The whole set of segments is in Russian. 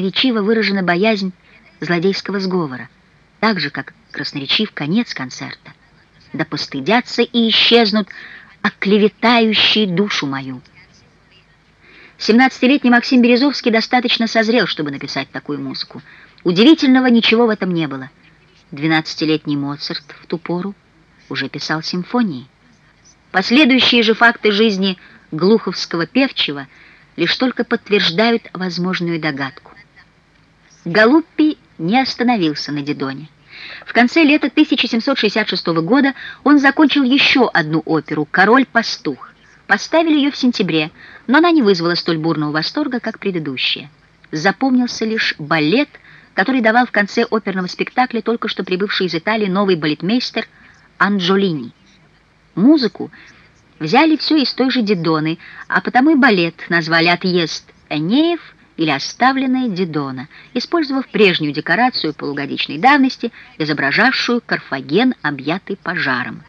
красноречиво выражена боязнь злодейского сговора, так же, как красноречив конец концерта. Да постыдятся и исчезнут оклеветающие душу мою. 17-летний Максим Березовский достаточно созрел, чтобы написать такую музыку. Удивительного ничего в этом не было. 12-летний Моцарт в ту пору уже писал симфонии. Последующие же факты жизни глуховского певчего лишь только подтверждают возможную догадку. Галуппи не остановился на Дидоне. В конце лета 1766 года он закончил еще одну оперу «Король-пастух». Поставили ее в сентябре, но она не вызвала столь бурного восторга, как предыдущая. Запомнился лишь балет, который давал в конце оперного спектакля только что прибывший из Италии новый балетмейстер Анджолини. Музыку взяли все из той же Дидоны, а потому и балет назвали «Отъезд Энеев» или «Оставленная Дидона», использовав прежнюю декорацию полугодичной давности, изображавшую Карфаген, объятый пожаром.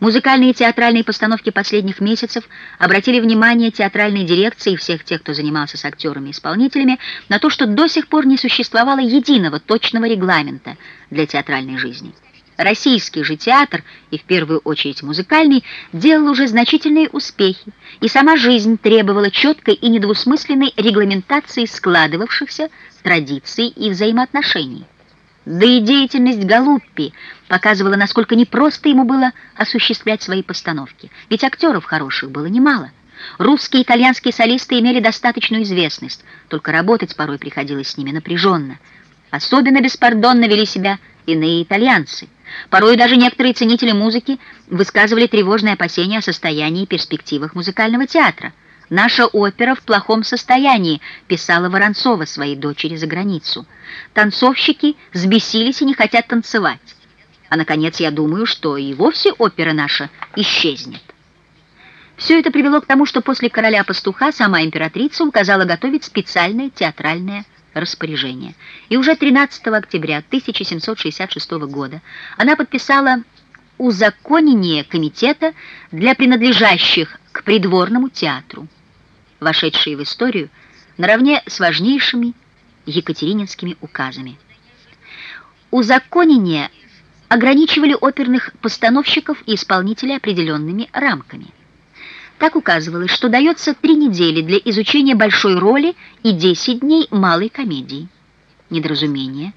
Музыкальные и театральные постановки последних месяцев обратили внимание театральной дирекции и всех тех, кто занимался с актерами и исполнителями, на то, что до сих пор не существовало единого точного регламента для театральной жизни. Российский же театр, и в первую очередь музыкальный, делал уже значительные успехи, и сама жизнь требовала четкой и недвусмысленной регламентации складывавшихся традиций и взаимоотношений. Да и деятельность Галуппи показывала, насколько непросто ему было осуществлять свои постановки, ведь актеров хороших было немало. Русские и итальянские солисты имели достаточную известность, только работать порой приходилось с ними напряженно. Особенно беспардонно вели себя иные итальянцы – Порой даже некоторые ценители музыки высказывали тревожные опасения о состоянии и перспективах музыкального театра. «Наша опера в плохом состоянии», — писала Воронцова своей дочери за границу. «Танцовщики взбесились и не хотят танцевать. А, наконец, я думаю, что и вовсе опера наша исчезнет». Все это привело к тому, что после «Короля-пастуха» сама императрица указала готовить специальное театральное распоряжение. И уже 13 октября 1766 года она подписала узаконение комитета для принадлежащих к придворному театру, вошедшие в историю наравне с важнейшими екатерининскими указами. Узаконение ограничивали оперных постановщиков и исполнителей определенными рамками – так указывалось, что дается три недели для изучения большой роли и 10 дней малой комедии. Недоразумения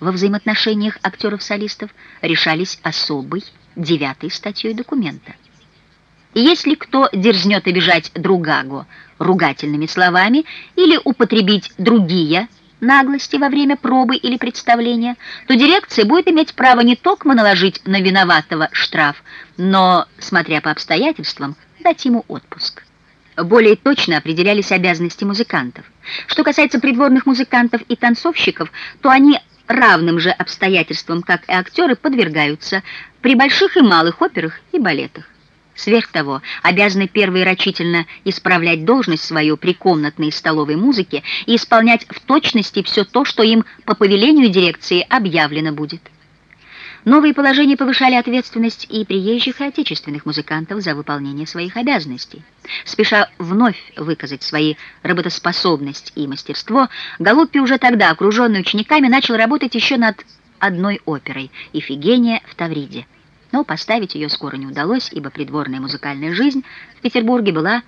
во взаимоотношениях актеров-солистов решались особой девятой статьей документа. Если кто дерзнет обижать другаго ругательными словами или употребить другие наглости во время пробы или представления, то дирекция будет иметь право не только наложить на виноватого штраф, но, смотря по обстоятельствам, дать ему отпуск. Более точно определялись обязанности музыкантов. Что касается придворных музыкантов и танцовщиков, то они равным же обстоятельствам, как и актеры, подвергаются при больших и малых операх и балетах. Сверх того, обязаны первые рачительно исправлять должность свою при комнатной и столовой музыке и исполнять в точности все то, что им по повелению дирекции объявлено будет. Новые положения повышали ответственность и приезжих, и отечественных музыкантов за выполнение своих обязанностей. Спеша вновь выказать свои работоспособность и мастерство, Галуппи уже тогда, окруженный учениками, начал работать еще над одной оперой «Ифигения в Тавриде». Но поставить ее скоро не удалось, ибо придворная музыкальная жизнь в Петербурге была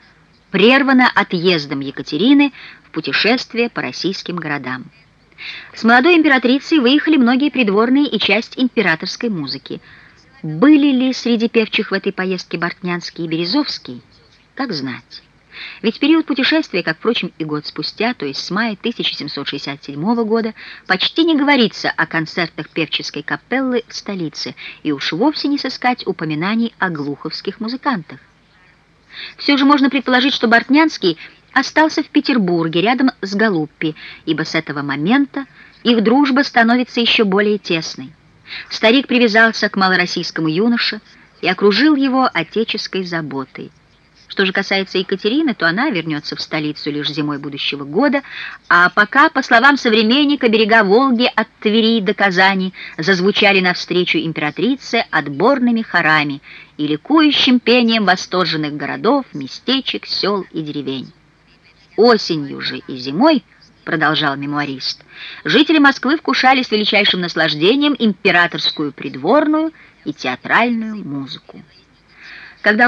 прервана отъездом Екатерины в путешествие по российским городам. С молодой императрицей выехали многие придворные и часть императорской музыки. Были ли среди певчих в этой поездке Бортнянский и Березовский? Как знать. Ведь период путешествия, как, впрочем, и год спустя, то есть с мая 1767 года, почти не говорится о концертах певческой капеллы в столице, и уж вовсе не сыскать упоминаний о глуховских музыкантах. Все же можно предположить, что Бортнянский остался в Петербурге рядом с Галуппи, ибо с этого момента их дружба становится еще более тесной. Старик привязался к малороссийскому юноше и окружил его отеческой заботой. Что же касается Екатерины, то она вернется в столицу лишь зимой будущего года, а пока, по словам современника, берега Волги от Твери до Казани зазвучали навстречу императрице отборными хорами и ликующим пением восторженных городов, местечек, сел и деревень. Осенью же и зимой продолжал мемуарист, жители Москвы вкушали с величайшим наслаждением императорскую придворную и театральную музыку. Когда